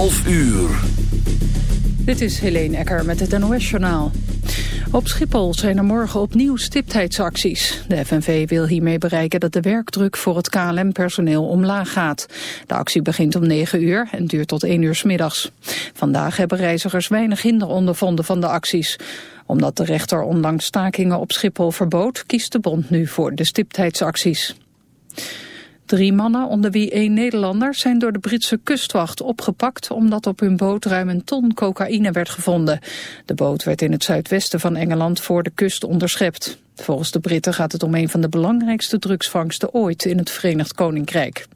11 uur. Dit is Helene Ecker met het NOS-journaal. Op Schiphol zijn er morgen opnieuw stiptheidsacties. De FNV wil hiermee bereiken dat de werkdruk voor het KLM-personeel omlaag gaat. De actie begint om 9 uur en duurt tot 1 uur s middags. Vandaag hebben reizigers weinig hinder ondervonden van de acties. Omdat de rechter ondanks stakingen op Schiphol verbood... kiest de bond nu voor de stiptheidsacties. Drie mannen, onder wie één Nederlander, zijn door de Britse kustwacht opgepakt omdat op hun boot ruim een ton cocaïne werd gevonden. De boot werd in het zuidwesten van Engeland voor de kust onderschept. Volgens de Britten gaat het om een van de belangrijkste drugsvangsten ooit in het Verenigd Koninkrijk.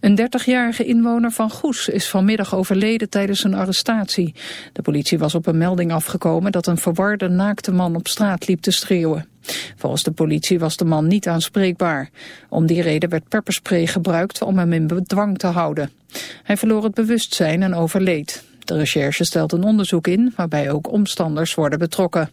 Een 30-jarige inwoner van Goes is vanmiddag overleden tijdens een arrestatie. De politie was op een melding afgekomen dat een verwarde naakte man op straat liep te schreeuwen. Volgens de politie was de man niet aanspreekbaar. Om die reden werd pepperspray gebruikt om hem in bedwang te houden. Hij verloor het bewustzijn en overleed. De recherche stelt een onderzoek in waarbij ook omstanders worden betrokken.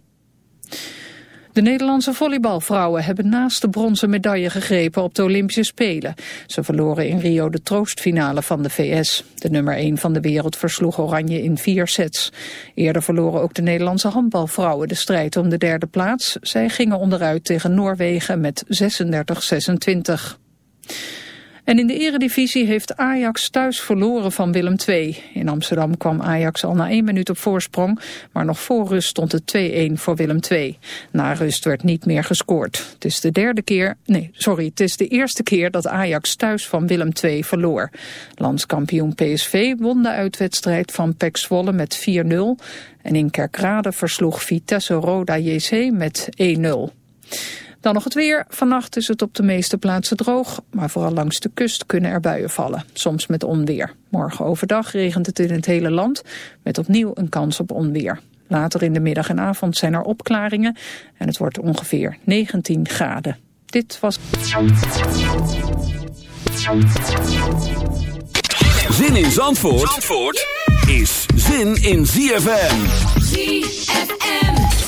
De Nederlandse volleybalvrouwen hebben naast de bronzen medaille gegrepen op de Olympische Spelen. Ze verloren in Rio de troostfinale van de VS. De nummer 1 van de wereld versloeg Oranje in vier sets. Eerder verloren ook de Nederlandse handbalvrouwen de strijd om de derde plaats. Zij gingen onderuit tegen Noorwegen met 36-26. En in de eredivisie heeft Ajax thuis verloren van Willem II. In Amsterdam kwam Ajax al na één minuut op voorsprong, maar nog voor rust stond het 2-1 voor Willem II. Na rust werd niet meer gescoord. Het is de derde keer, nee, sorry, het is de eerste keer dat Ajax thuis van Willem II verloor. Landskampioen PSV won de uitwedstrijd van PEC Zwolle met 4-0 en in Kerkrade versloeg Vitesse Roda JC met 1-0. Dan nog het weer. Vannacht is het op de meeste plaatsen droog, maar vooral langs de kust kunnen er buien vallen. Soms met onweer. Morgen overdag regent het in het hele land, met opnieuw een kans op onweer. Later in de middag en avond zijn er opklaringen en het wordt ongeveer 19 graden. Dit was... Zin in Zandvoort, Zandvoort is zin in ZFM. ZFM.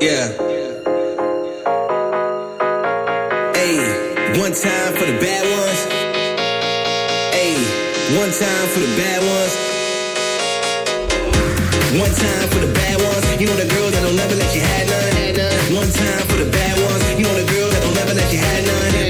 Yeah. Hey, one time for the bad ones. Hey, one time for the bad ones. One time for the bad ones. You know the girl that don't never let you have none. One time for the bad ones. You know the girl that don't never let you have none.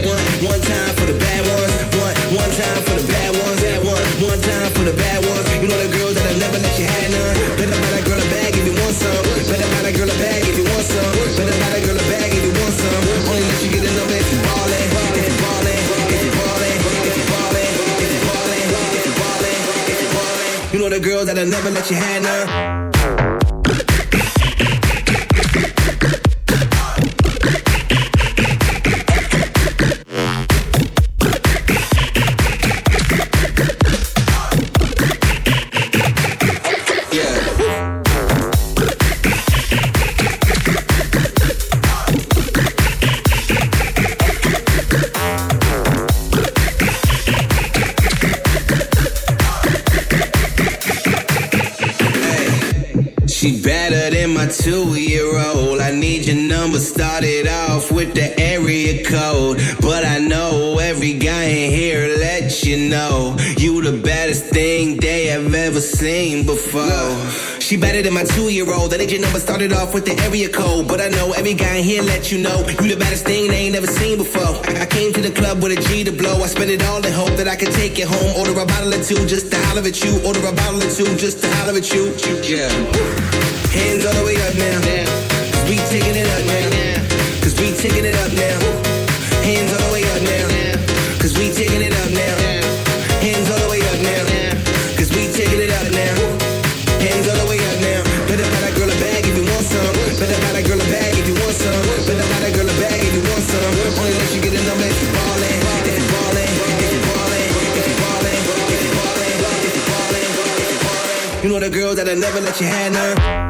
I'll never let you handle. She better than my two-year-old. That agent number started off with the area code. But I know every guy in here let you know you the baddest thing they ain't never seen before. I, I came to the club with a G to blow. I spent it all in hope that I could take it home. Order a bottle or two just to holler at you. Order a bottle or two just to holler at you. Yeah. Hands all the way up now. Cause we taking it up now. Cause we taking it up now. Hands all the way up now. Cause we taking never let you handle.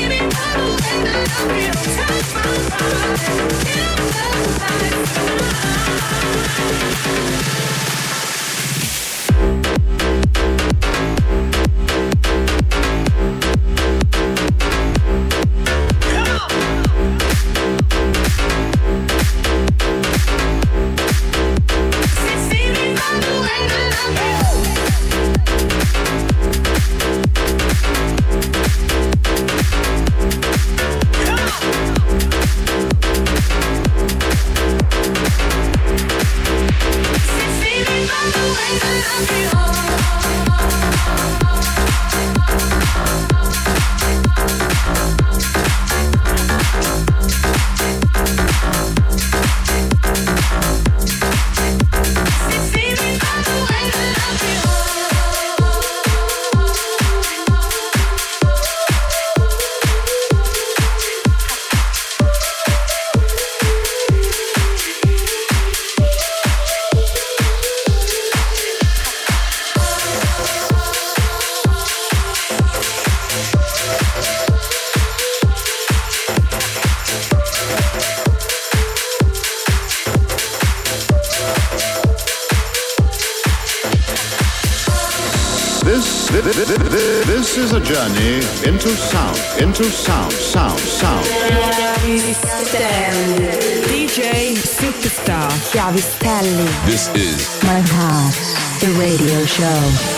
baby, me a let I'll be show.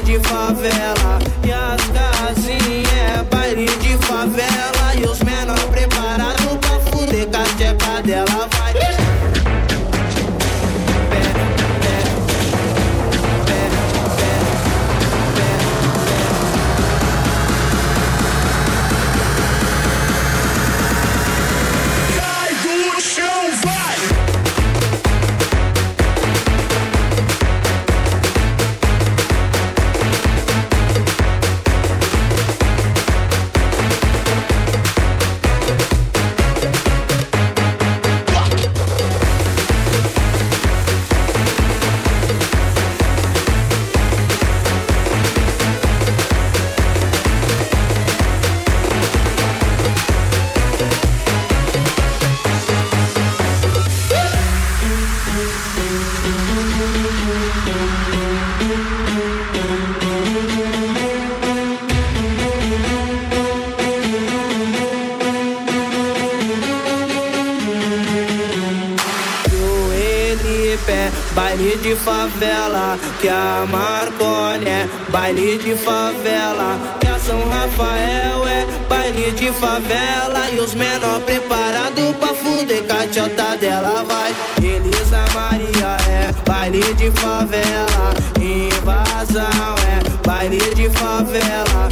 de favela. que a Marconi é baile de favela. Que a São Rafael é baile de favela. E os menor preparados pra fuder cachota dela vai. Elisa Maria é baile de favela. Invasão é baile de favela.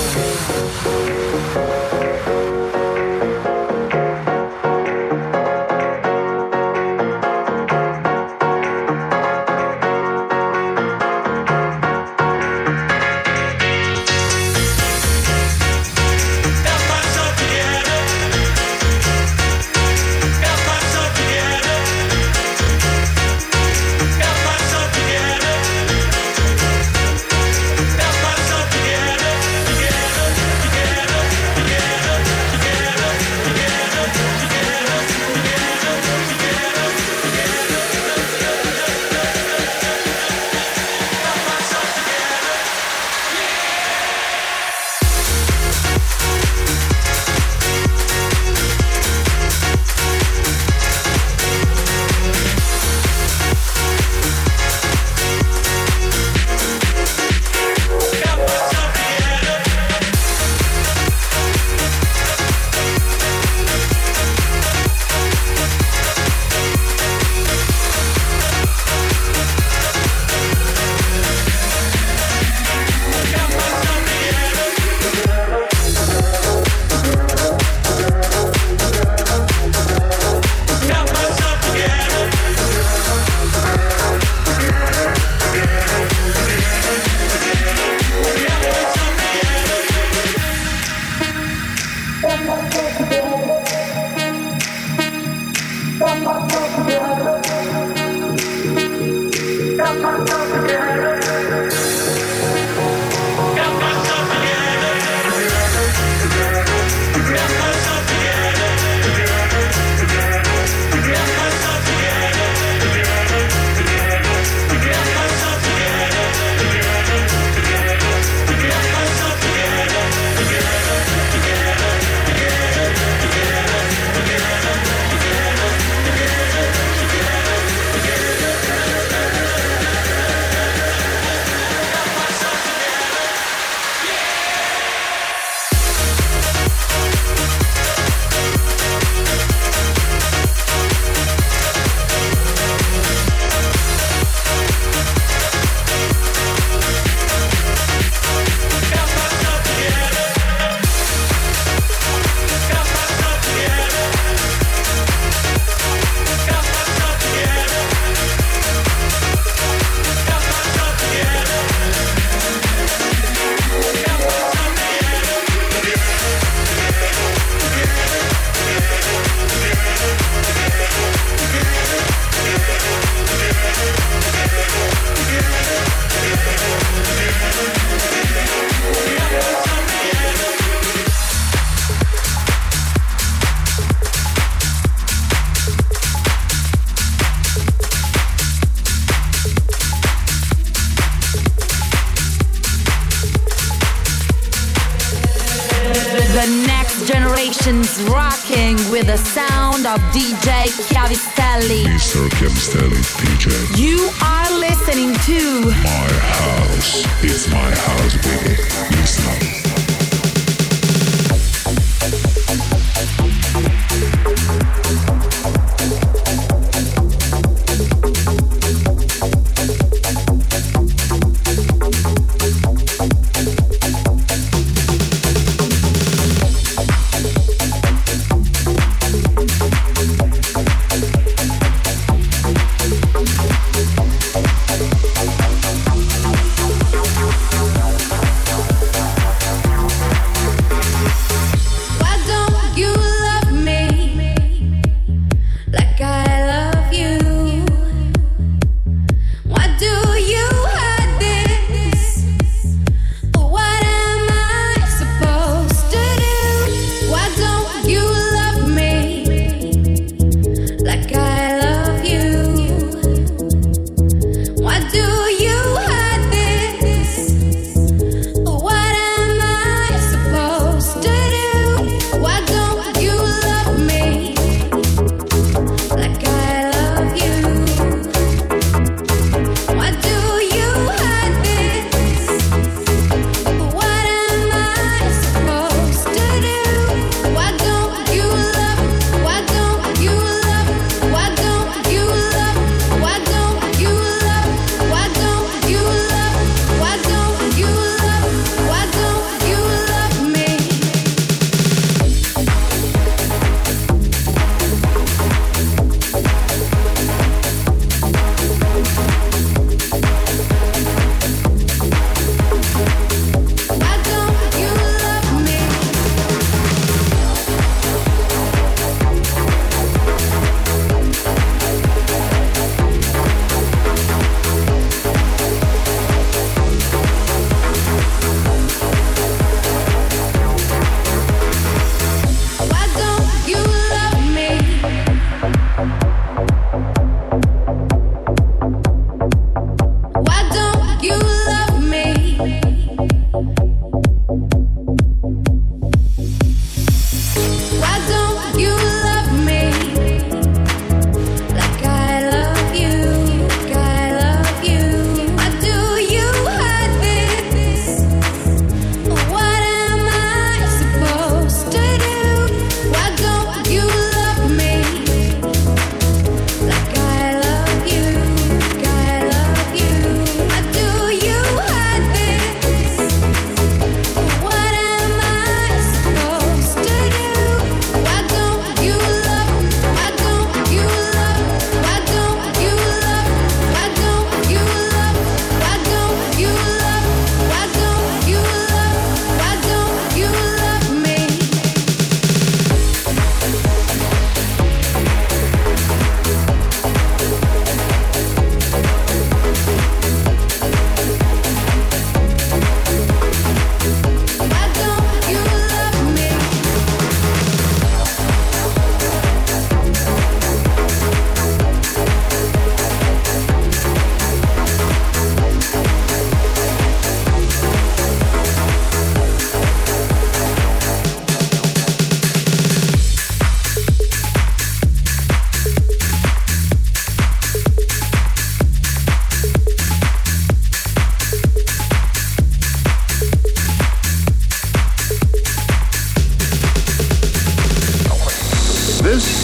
My house, is my house, baby.